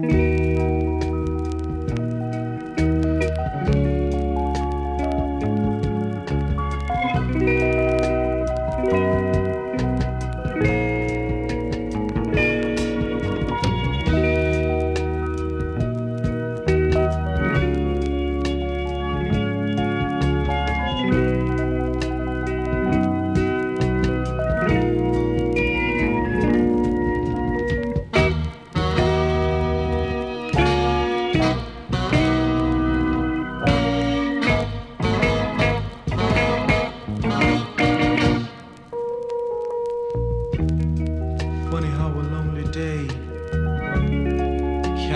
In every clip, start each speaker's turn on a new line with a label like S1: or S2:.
S1: Funny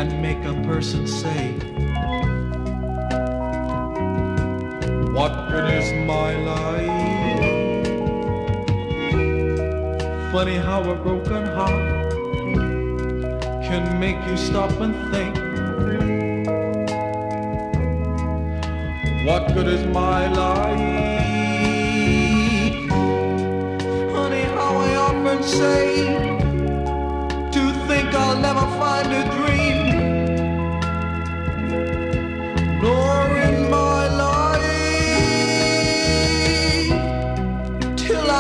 S1: can make a person say, What good is my life? Funny how a broken heart can make you stop and think, What good is my life? Honey, how I often say to think I'll never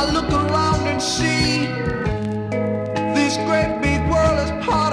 S1: I look around and see this great big world is part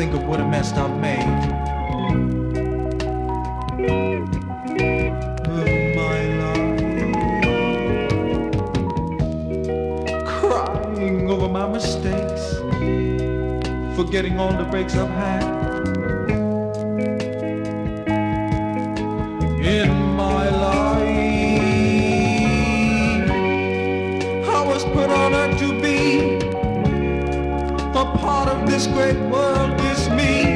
S1: think of what a mess I've made. Over my mistakes, forgetting all the breaks I've had. In my life, of this great world. Is me.